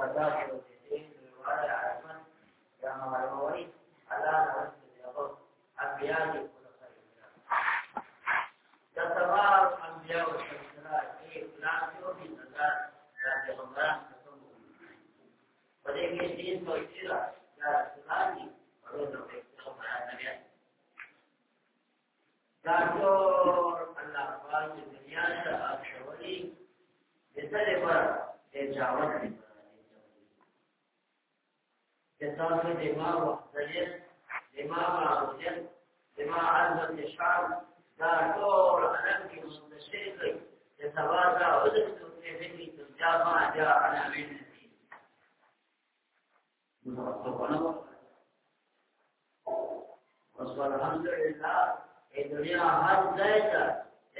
وفتاة الدين رواية عثمان يا معلومي على نفس اليقظ أنبياء كل خير تتبار أنبياء والسلام في فلان يوم الناس لا تغمران ولكن الدين توجيه لا سلامي ولو في خبرات النبي دكتور الله پاک دنیا اخشولي د سره پر اجازه د تاسو د ما وحدت د ما معرفت د ما عزت الشعب دا ټول علم کې مستشرق د سبا دا أو د څه په ترجمه ما جاء أنا من والحمد لله دنیا هر ځای ته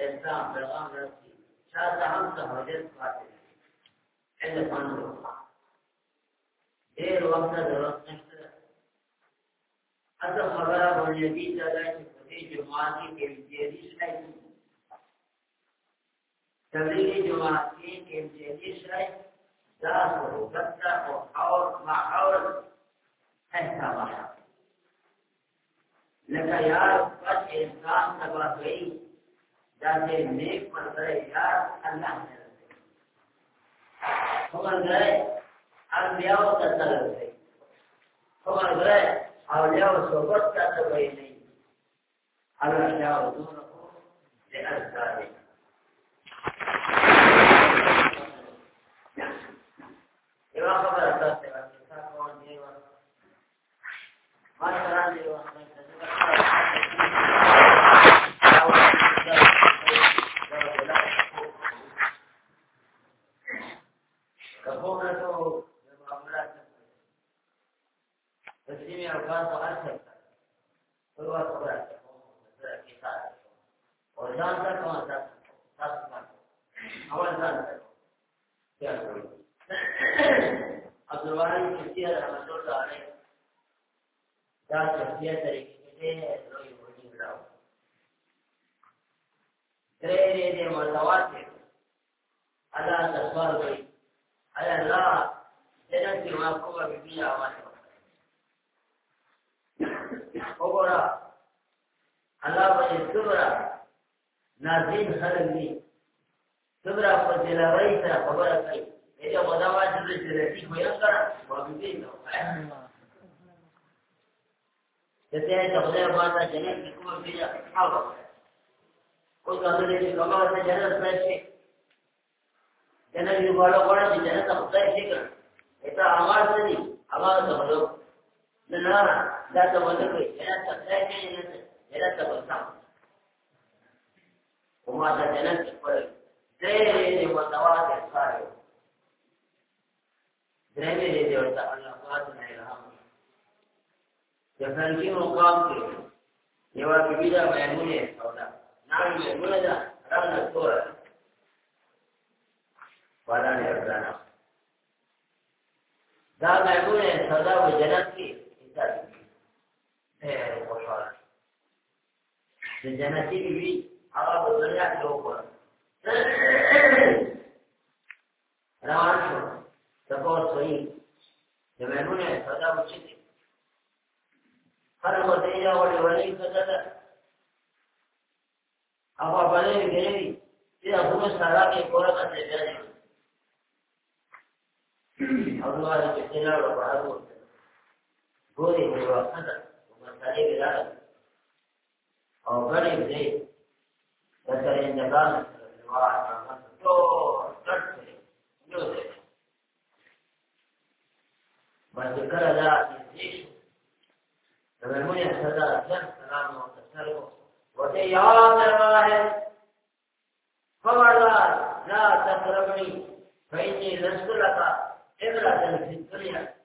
اسلام پیغام رسي شاته هم سہولت پاتې علم باندې ډېر وخت ضرورت نشته اته خبره باندې دي چې دا چې په دې جماعت کې امتیازي شای تبلیغي جماعت کې امتیازي شای دا صحبت او حول مع حول احتمال لکه یار پس انسان تبا گئی جاتے نیک منظر یار اللہ نے خبر گئے انبیاء کا طلب ہے خبر گئے اولیاء و صحبت کا تبعی نہیں الاشیاء دونه لأذکاره یو عبدالوارد کسی رحمت اللہ علیہ دا شخصیہ طریقے کے دے روی بھونی بڑاو ترے دے دے متواتر اللہ تصور ہوئی اے اللہ جنت کی معقوبہ بھی آوانے وګورا الله په صبره نازین خلک دي صبره په دلاوي سره خبره کوي دې خدا واجب دې چې دې کوی سره وګورئ نو دته ته خدای باندې جنت کې کوم بیا حاضر أو دا دې کومه ته جنت پېښې جنت یو بالا وړه چې جنت ته خدای شي کړ اته اواز دې اواز ته ورو نه نه دا ته ونه کوي جنت ته خدای شي نه جنت ته وسام وما ته جنت په دې متواضع سره درې دې دې ورته الله پاک نه رحم د فرنګي مقام کې یو کبیره مېمونه سودا نام مېمونه ده رنګ تور ودا نه ورځانا دا مېمونه سودا په جنت کې انسان اے خوشاله د جنتي وی هغه په دنیا کې وکړه روان شو تاسو صحیح د مېمونه سودا وچی خلق ورته یا وړي وړي کده هغه باندې ګرځي چې هغه سره کې کورا کوي بیا دي باندې کړه دا دې فمن اهتدى جن سلام وتسلم وتيار الواحد خبردار لا تقربني فإني لست لك إبرة في الدنيا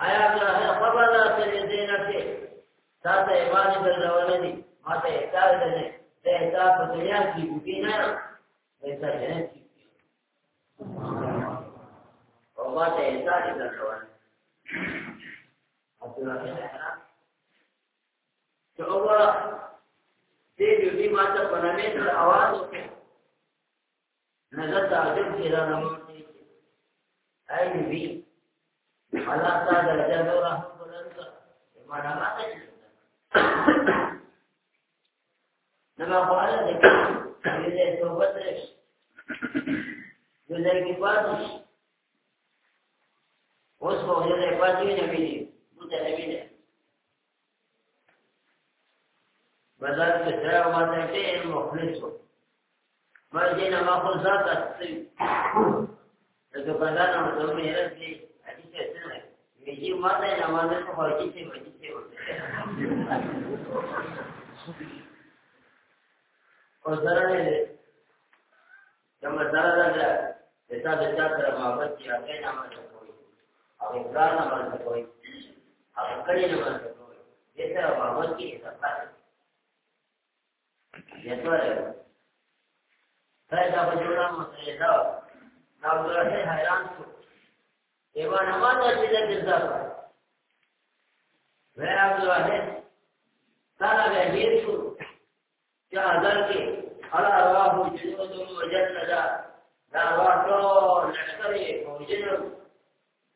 آیا که خبردار تری دینا سے تاسو ایمان درلونه دي ما ته احتاج ده ته احتاج په دنیا کې بوتي نه ایسا جنت چې اوه دې دې ماته په نامه سره आवाज وکړ نظر تعجب کې را نمونه ai bi Allah ta da da dora bulanka mana mata ce nama ko ala de ke de to batres yo de ki patos os ko yo متنوي ده بازار کې سره باندې ډېر مخلص و. ما دې نه ما خو ذات اصلي دغه بازار نو ته مې راځي اږي څه نه مې یې ما دې نه ما دې خو کې څه مې څه او سره دې کوم سره دا چې تا دې تا سره محبت کې هغه نه ما کوي او اقرار نه ما کوي هغه کړي نه باندې دې سره باور کې اضافه یتوره پیدا په جوړه مسئله دا دا ورته حیران شو دیو نماز چې دې ځه غیر عبد الواحد تعالی به هیر شو چې اذر کې الا رواه جنود وجندا دا واه ټول لشکرې او جنود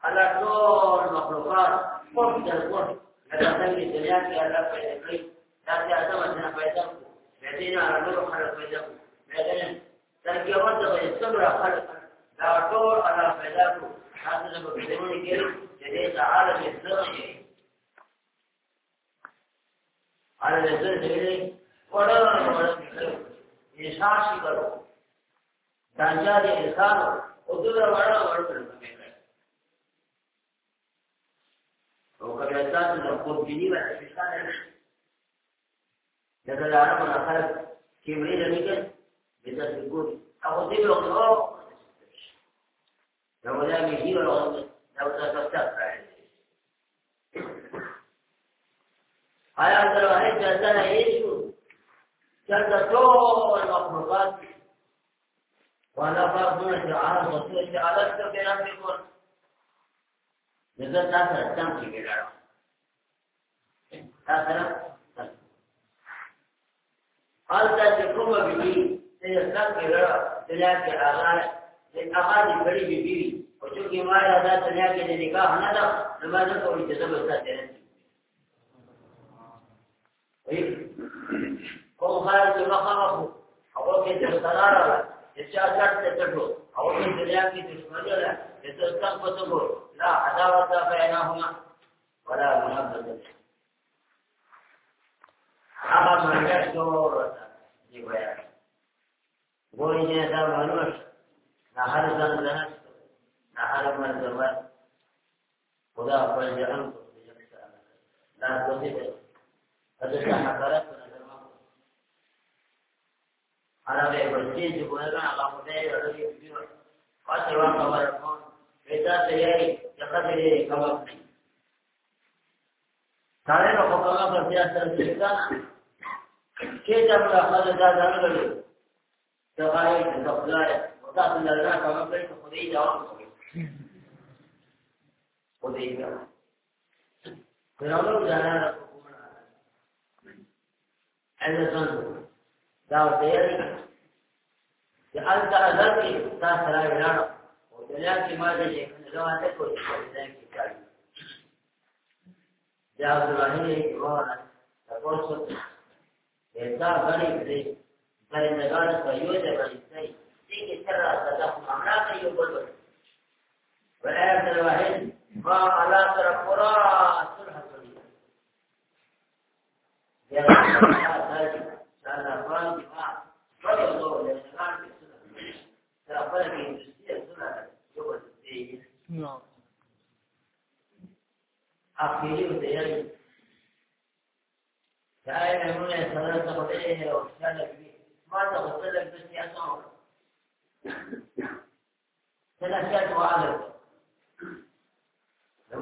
الا ټول مخلوقات قم تقول هذا خلي الدنيا في هذا فيدقي لا تعتمدنا فيدقه بعدين أرمله خلق فيدقه بعدين تلقي وضغ السمرة خلقا لا أطور على فيدقه حتى لما بدون كده جديد عالم الزغي على الزغي ولا ولا إنسان شي کرو دانجا دے انسان أو دغه وړه ورته والعزاز والقربين والعزيزان لكن لا أعلم أن أخذ كمرين لك بذات الجود أو ضيب الغرور لو لا يجيب الغرور لو تتفتح هل أنت لو رأيت أنها يسوع كانت طول المخلوقات ولا فرض في عرض وصول في عرض في نفسكم لذلك أنت تمشي بالعرض تا سره هلته چې کومه بي چې څنګه را دنیا کې هغه چې هغه دې بری بي او چې ما را دا دنیا کې دې نکاح نه دا نماز کوي چې زما سره دې وي کوم خار چې مخامخ او کې چې سره را چې چا څټ ته او په دنیا کې دښمنه ده چې څنګه پته لا عداوت بینهما ولا محبه هغه مرګ جوړ دی بیا وایي نه دا مانوس نه هر ځان نه نه هر مرګ خدا پر جهان دا کوته ده اته حقارت على غير الجيش ولا على مدير ولا يبيع قتل وقع ويكون إذا سيأتي يقتل كما تعالى لو كما في سياسة الشيطان كيف تبغى أخذ هذا الرجل تغاية تغاية وتأخذ لنا كما قلت خذي جواب خذي جواب فلو جانا هذا صندوق دا تیاری چې انت اذر کې تا سره ولاړ أو دنیا کې ما ته کوئی څه کې کاری دا الله یې ورانه تاسو ته دا غړي دې ځای نه غاړه په یو ځای باندې ځای چې تر راځه معاملات یو بل بل وآيات الواحد ما على تر قرى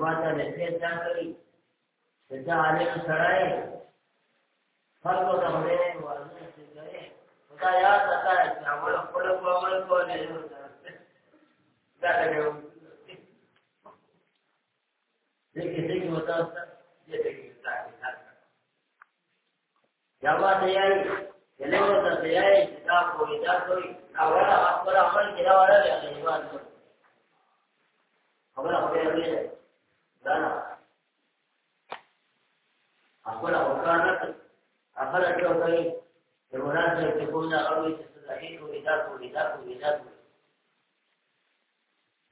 ما ته نصیحت نه کوي چې دا عالم سړی فرضو ته وړي ورنه چې کوي خدای یا تکا چې اول خپل کومل کولې دا ته یو لیکن دې کې وتا دې کې تا یا ما ته یې له ورته یې کتاب کوی دا کوي دا ولا خپل عمل کې دا ولا دی کوي د مراد کوم دا اوري چې دا هیڅ کوي دا کوي دا کوي دا کوي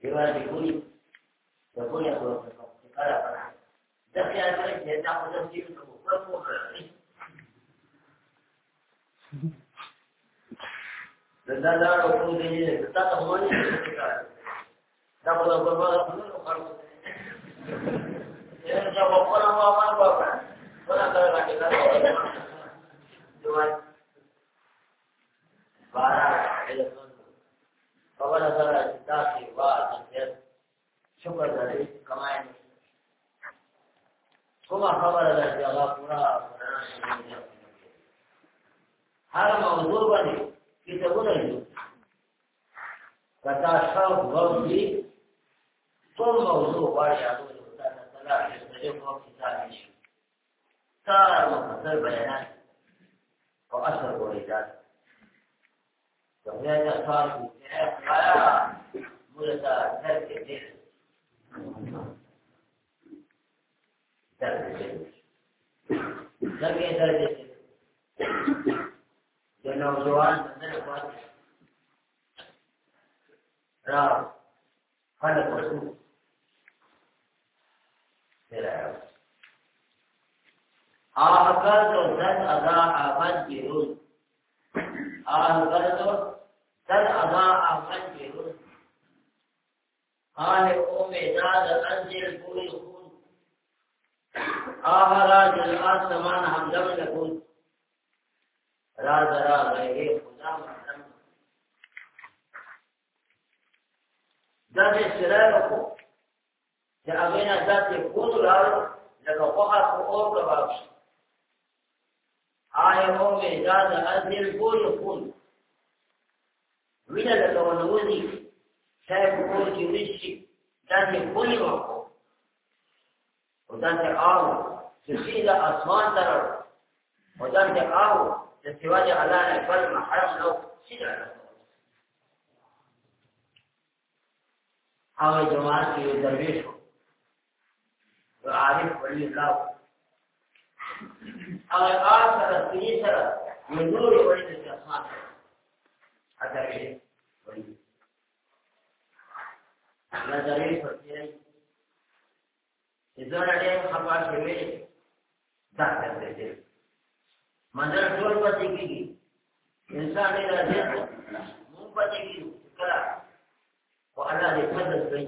دیوال دی کوي دا کوي په کار پره دا چې هغه چې دا په دې کې کوم په کوم دا دا دا أو دې دا ته وایي دا په دغه په اړه په خبرو Dia jawab orang apa apa. سورة بارہ اول اول اجدا کی بات ہے شکر کرے کمائیں کوما خبر ہے کہ اللہ پورا ہر موضوع باندې کتابو نه دي کتا شاو غوږی ټول موضوع باندې هغه د تعالی څخه د کتاب نشي تار مختصر بیانات وأثر ولدات وهذا صار في حياة مدة ترك الدين ترك الدين لم يدرج لأنه جوان من آهکر تو زد ادا آمد بیرون آه أو میداد انزل پوری خون آه راج الآسمان همدم لکون راز را غیر خدا محرم ذات سرائر کو هغه نه ذات کول راو لکه خوخه أو اور کباب شي آیا مو می ځان ازل کول کول۔ وینه لکه ونوځي شاید کول کې وشي ځان کول ورکو أو ځان ته آو چې سیده آسمان تر أو ځان ته آو چې سیواجه الله نه بل محرم نو سیده هغه جماعت کې درویش عارف ولی الله او آن سره سړي سره یو نور وړي د اسمان اته وړي. نظرې پرته چې زړه دې خپل شوی دا څه دې منځر ټول پاتې کیږي انسان دې راځي مونږ پاتې کیږي کله؟ او الله دې فضل کوي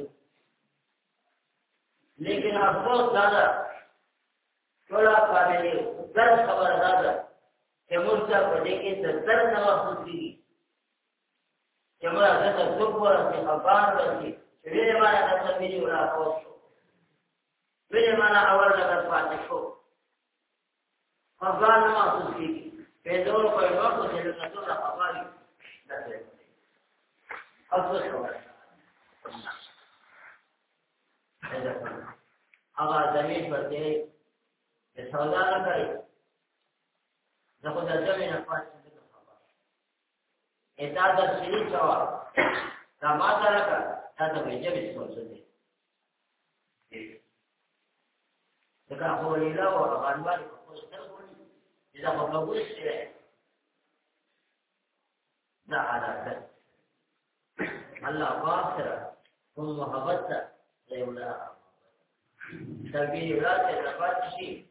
لیکن افسوس دادا ټولا قابلې زر خبر دا ده چې موږ ته په دې کې زر نه وحدت دي چې موږ هغه ته څوک ورته خبر ورته چې ویلې ما هغه ته ویلې ولا اوسو ویلې ما اول لګر پاتې شو. فضان نه وحدت دي په ډول په یو وخت کې له څه نه خبرې نه ده اصل خبره؟ هغه زمين پر دې سودا نه کوي زه خو د جمع نه پاتې نه خبر ادا د سری سوا دا ما سره کا دا د جمع څه دی دغه خو لیلا او غنوال خو ستر کوي دا په لګول شي دا عادت الله واسره کوم محبت ته یو لا تبي راته راځي